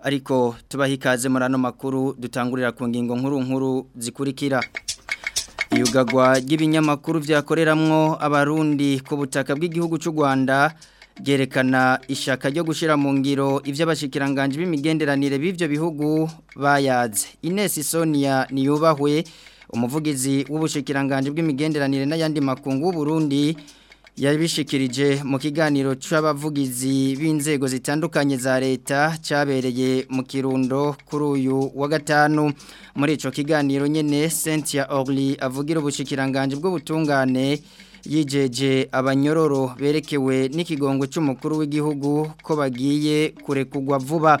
ariko tubaha ikaze muri ano makuru dutangurira ku ngingo nkuru nkuru zikurikira yugagwa ry'ibinyamakuru byakoreramwo abarundi ku butaka bw'igihugu cy'u rwanda byerekana ishyaka ryo gushyira mu ngiro iby'abashyikiranganje b'imigenderanire b'ibyo bihugu bayadze inesi sonia niyubahwe umuvugizi w'ubushikiranganje bw'imigenderanire n'ayandi makungu w’u w'uburundi yabishikirije mu kiganiro cy'abavugizi b'inzego zitandukanye za leta cyabereye mu kirundo kuri uyu wa gatanu muri icyo kiganiro nyine Cynthia Orly avugira ubushikiranganje bw'ubutungane yijeje abanyororo berekewe n'ikigongo cy'umukuru w'igihugu ko bagiye kurekugwa vuba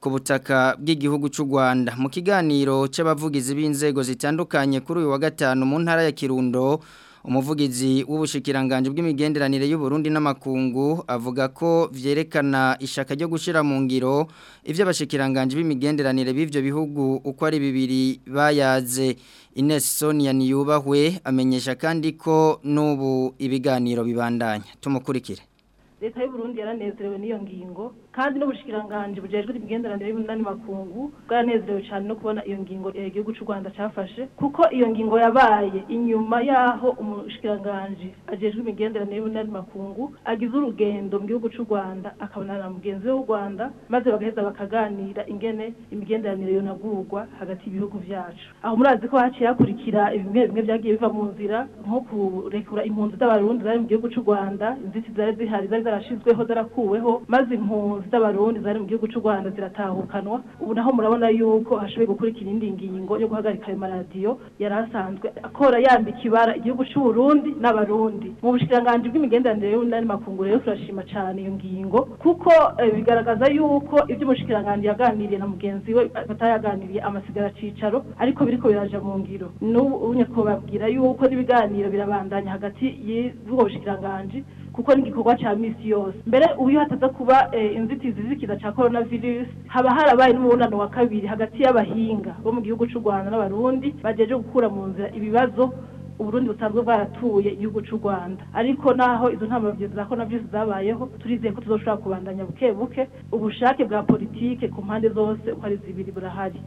ku butaka bw'igihugu cy'u Rwanda mu kiganiro cy'abavugizi b'inzego zitandukanye kuri uyu wa gatanu mu ntara ya Kirundo umuvugizi w'ubushikiranganje bw'imigenderanire y'u Burundi n'amakungu avuga ko vyerekana ishaka ryo gushira mu ngiro ivyo abashikiranganje b'imigenderanire b'ivyo bihugu uko ari bibiri bayaze Ines Sonia Niyubahwe amenyesha kandi ko n'ubu ibiganiro bibandanya tumukurikire leta y'uburundi yaranezerewe n'iyo ngingo kandi n'ubushikiranganje bujejwe imigenderanire y'ubunani makungu bwaranezerewe cyane no kubona iyo ngingo eh, igihugu cy'u rwanda cyafashe kuko iyo ngingo yabaye inyuma y'aho umushikiranganje ajejwe imigenderanire y'ubunani makungu agize urugendo mu gihugu cy'u rwanda akabonana na mugenzi we w'u rwanda maze bagaheza bakaganira ingene imigenderanire yonagurwa hagati y'ibihugu byacu aho murazi ko haciye hakurikira bimwe bimwe byagiye biva mu nzira nko kurekura impunzi z'abarundi zari mu gihugu cy'u rwanda inzitizi zari zihari zari zarashyizweho zarakuweho maze impunzi z'abarundi zari mu gihugu cy'u rwanda ziratahukanwa ubu naho murabona yuko hashoboye gukurikira indi ngingo yo guhagarika ayo maradiyo yari asanzwe akora yambika ibara igihugu cy'uburundi n'abarundi mu bushikiranganji bw'imigenderanire y'ubunani makunguro rero turashima cyane iyo ngingo kuko eh, bigaragaza yuko ibyo umushikiranganji yaganiriye na mugenzi we batayaganiriye amasigara cicaro ariko biriko biraje mu ngiro n'ubu nyakubabwira yuko n'ibiganiro birabandanya hagati y'ubwo bushikiranganji kuko ni igikorwa cya minsi yose mbere ubu iyo hataza kuba eh, inzitizi z'ikiza cya korona virusi haba harabaye n'umubonano wa kabiri hagati y'abahinga bo mu gihugu cy'u rwanda n'abarundi bagejeje gukura mu nzira ibibazo uburundi busanzwe bwaratuye igihugu cy'u rwanda ariko naho izo ntambaro za korona virusi zabayeho turizeye ko tuzoshobora kubandanya buke buke ubushake bwa politiki ku mpande zose uko ari zibiri burahari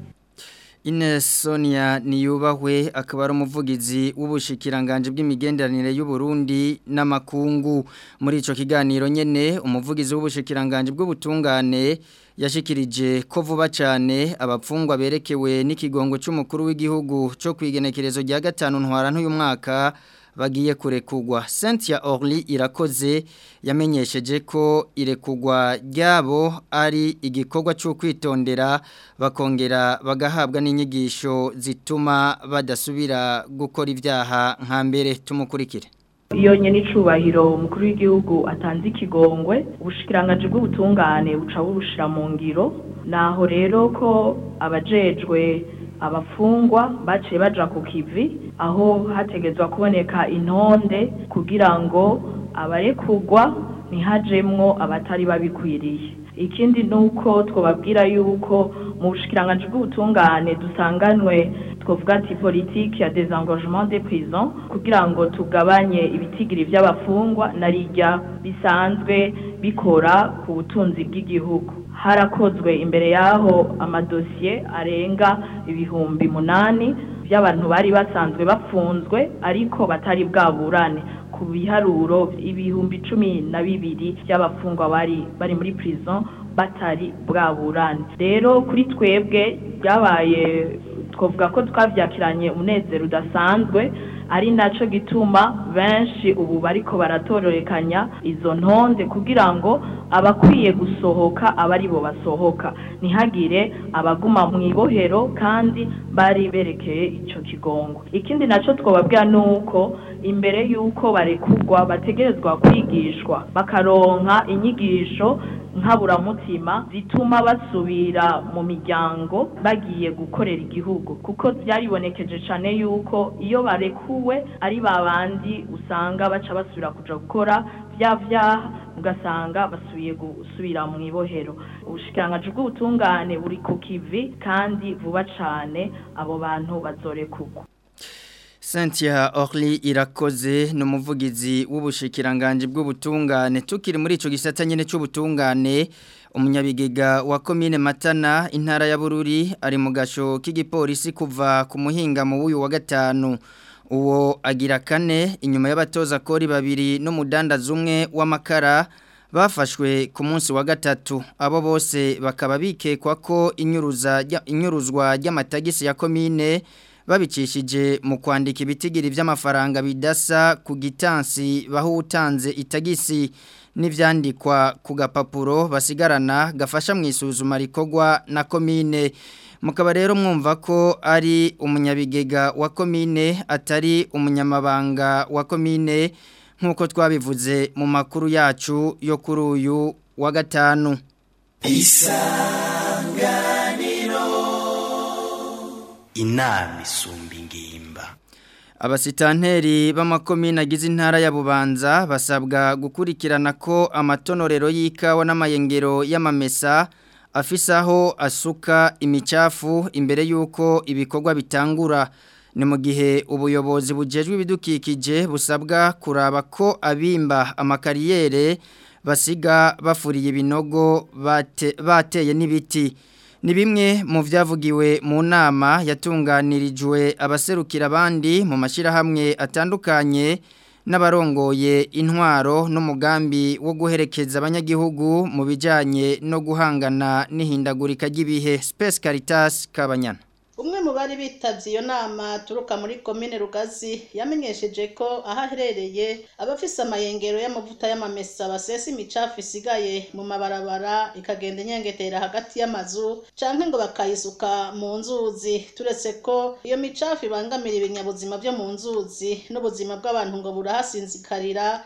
Ines Sonia niyubahwe akaba ari umuvugizi w'ubushikiranganje bw'imigenderanire y'u Burundi n'amakungu muri ico kiganiro nyene umuvugizi w'ubushikiranganje bw'ubutungane yashikirije ko vuba cyane abapfungwa berekewe n'ikigongo cy'umukuru w'igihugu cyo kwigenekerezo rya gatanu ntwara n’uyu mwaka bagiye kurekugwa Cynthia Orly irakoze yamenyesheje ko irekugwa ryabo ari igikorwa cyo kwitondera bakongera bagahabwa n'inyigisho zituma badasubira gukora ibyaha nka mbere tumukurikire iyo nyene icubahiro umukuru w'igihugu atanze ikigongwe ubushikiranganji bw'ubutungane buca bubushira mu ngiro naho rero ko abajejwe abafungwa baciye baja ku kivi aho hategezwa kuboneka intonde kugira ngo abarekugwa ntihajemwo abatari babikwiriye ikindi nuko twobabwira yuko mu bushikiranganji bw'ubutungane dusanganwe twavuga ati politiki ya dezengagement des prisons kugira ngo tugabanye ibitigiri by'abafungwa na rijya bisanzwe bikora ku butunzi bw'igihugu harakozwe imbere y'aho amadosiye arenga ibihumbi munani by'abantu bari basanzwe bafunzwe ariko batari bwaburane ku biharuro ibihumbi cumi na bibiri by'abafungwa bari bari muri prison batari bwaburane rero kuri twebwe byabaye twavuga ko twabyakiranye umunezero udasanzwe ari nacyo gituma benshi ubu bariko baratorerekanya izo ntonde kugira ngo abakwiye gusohoka abaribo basohoka ntihagire abaguma mu ibohero kandi bari berekeye icyo kigongo ikindi nacyo twababwira ni uko imbere y'uko barekurwa bategerezwa kwigishwa bakaronka inyigisho nkaburamutima zituma basubira mu miryango bagiye gukorera igihugu kuko byaribonekeje cyane yuko iyo barekuwe ari babandi usanga baca basubira kujya gukora bya byaha ugasanga basubiye gusubira mu ibohero ubushikiranganji bw'ubutungane buri ku kivi kandi vuba cyane abo bantu bazorekugwa Sentia Orly irakoze ni umuvugizi w'ubushikiranganje bw'ubutungane tukiri muri icyo gisata nyene cy'ubutungane umunyabigega wa Komine Matana intara ya Bururi ari mu gasho k'igipolisi kuva ku muhinga mu wuyu wa gatanu uwo agira kane inyuma y'abatoza kori babiri n'umudandaza umwe w'amakara bafashwe ku munsi wa gatatu abo bose bakaba bikekwa ko inyuruzwa ry'amatagisi ya komine babicishije mu kwandika ibitigiri by'amafaranga bidasa ku gitansi baho utanze itagisi n'ibyandikwa ku gapapuro basigarana gafasha mu isuzuma rikorwa na komine mukaba rero mwumva ko ari umunyabigega wa komine atari umunyamabanga wa komine nk'uko twabivuze mu makuru yacu yo kuri uyu wa gatanu isanganiro inama isumba Abasitanteri b'amakomine agize intara ya Bubanza basabwa gukurikirana ko amatonorero y'ikawa n'amayengero y'amamesa Afisaho asuka imicafu imbere y'uko ibikorwa bitangura ni mu gihe ubuyobozi bujejwe ibidukikije busabwa kuraba ko abimba amakariyere basiga bafuriye binogo bateye n'ibiti ni bimwe mu byavugiwe mu nama yatunganirijwe abaserukira abandi mu mashyirahamwe atandukanye n'abarongoye intwaro n'umugambi wo guherekeza abanyagihugu mu bijyanye no guhangana n'ihindagurika ry'ibihe space caritas kabanyana mu bari bitabye iyo nama aturuka muri komine rugazi yamenyesheje ko aho aherereye abafise amayengero y'amavuta y'amamesa basesa imicafu isigaye mu mabarabara ikagenda inyengetera hagati y'amazu cyangwa ngo bakayisuka mu nzuzi turetse ko iyo micafu ibangamira ibinyabuzima byo mu nzuzi n'ubuzima bw'abantu ngo burahasinzikarira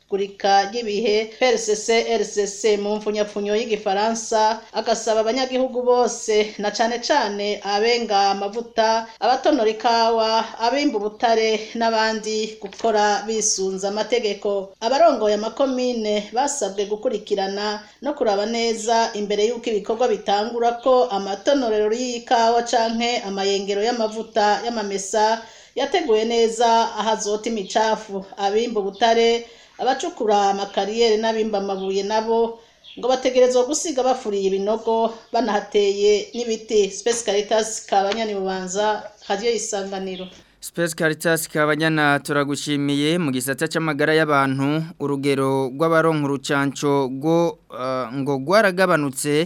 gurika ry'ibihe PRCC RCC mu mfunyapfunyo y'igifaransa agasaba abanyagihugu bose na cyane cane abenga amavuta abatonora ikawa abimba ubutare n'abandi gukora bisunze amategeko abarongoye amakomine basabwe gukurikirana no kuraba neza imbere y'uko ibikorwa bitangura ko amatonorero y'ikawa canke amayengero y'amavuta y'amamesa yateguye neza ahazota imicafu abimba ubutare abacukura amakariyeri n'abimba amabuye nabo ngo bategerezwa gusiga bafuriye ibinogo banahateye n'ibiti space caritas kabanyani bubanza radio isanganiro Space Caritas kabanyana turagushimiye mu gisata cy'amagara y'abantu urugero rw'abaronka urucanco rwo eh, ngo rwaragabanutse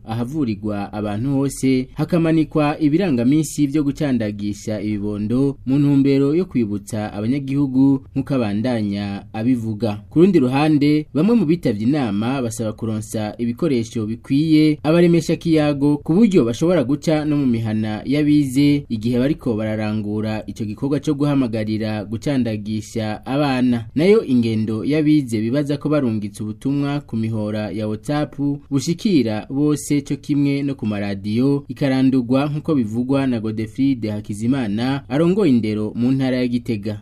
ahavurirwa abantu hose hakamanikwa ibirangaminsi byo gucandagisha ibibondo mu ntumbero yo kwibutsa abanyagihugu nk'uko abandanya abivuga ku rundi ruhande bamwe mu bitabye inama basaba kuronsa ibikoresho bikwiye abaremesha kiyago ibyago ku buryo bashobora guca no mu mihana y'abize igihe bariko bararangura icyo gikorwa cyo guhamagarira gucandagisha abana nayo ingendo y'abize bibaza ko barungitse ubutumwa ku mihora ya WhatsApp bushikira bose cyo kimwe no ku maradiyo ikarandurwa nk'uko bivugwa na Godefride Hakizimana arongoye indero mu ntara ya Gitega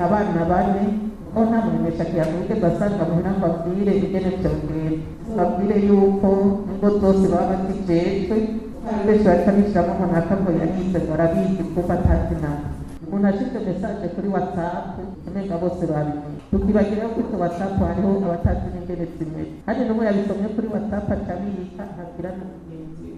abana onamenyeshakiyavuke basanga mbabwire ibyerekeye ubwira babwire yuko ingo zose baba batijejwe benshi batabishiramo umuntu akagoya nibyo barabizi kuko atazi nabo umuntu ashize mesaje kuri watsapu umenga bose babimenye tukibagira yuko kuri watsapu hariho abatazi n'ingene zimwe kandi n'umwe yabisomye kuri watsapu acabika ntabwira n'umugenzi we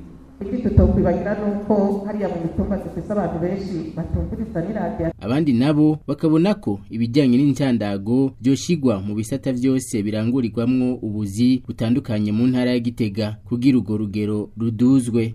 abandi nabo bakabona ko ibijyanye n'incandago byoshigwa mu bisata byose birangurirwamo ubuzi butandukanye mu ntara ya gitega kugira urwo rugero ruduzwe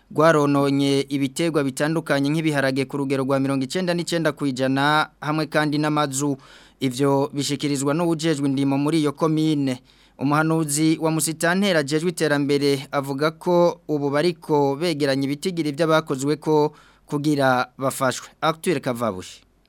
rwarononye ibiterwa bitandukanye nk'ibiharage ku rugero rwa mirongo icyenda n'icyenda ku ijana hamwe kandi n'amazu ibyo bishikirizwa n'uwujejwe indimo muri iyo komine umuhanuzi wa musitantera ajejwe iterambere avuga ko ubu bariko begeranya ibitigiri by'abakozwe ko kugira bafashwe akitwereka vabushye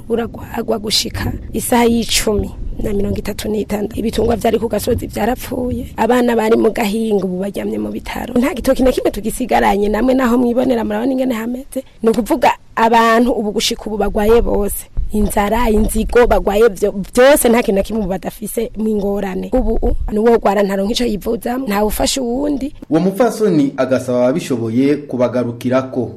rubura gushika isaha y'icumi na mirongo itatu n'itandatu ibitungwa byari ku gasozi byarapfuye abana bari mu gahinga ubu bajyamye mu bitaro nta gitoki na kimwe tugisigaranye namwe naho mwibonera murabona ingene hameze ni ukuvuga abantu ubu gushika ubu bagwaye bose inzara inzigo bagwaye byose nta kintu na kimwe badafise ingorane ubu nuwo rwara ntaronka nk'icyo yivuza ntawe ufasha uwundi uwo mupfasoni agasaba ababishoboye kubagarukira ko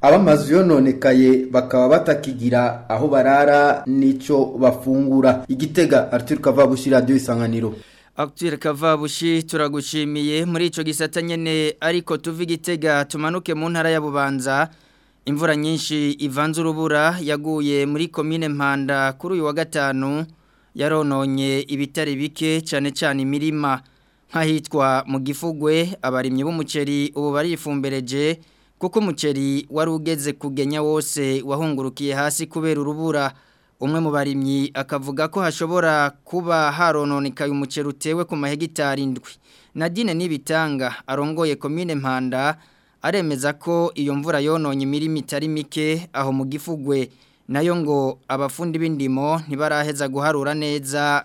abamazu yononekaye bakaba batakigira aho barara n'icyo bafungura igitega Arthur Kavabushi Radio Isanganiro Akutire kavabushi turagushimiye muri icyo gisata nyene ariko tuvi igitega tumanuke mu ntara ya imvura nyinshi ivanze urubura yaguye muri komine mpanda kuri uyu wa gatanu yarononye ibitari bike cyane cyane imirima nk'ahitwa mu gifugwe abarimyi b'umuceri ubu barifumbereje kuko umuceri wari ugeze kugenya wose wahungurukiye hasi kubera urubura umwe mu barimyi akavuga ko hashobora kuba harononekaye umuceri utewe ku mahegitari indwi nadine n'ibitanga arongoye komine mpanda aremeza ko iyo mvura yononye imirima itari mike aho mu gifugwe nayo ngo abafundi b'indimo ntibaraheza guharura neza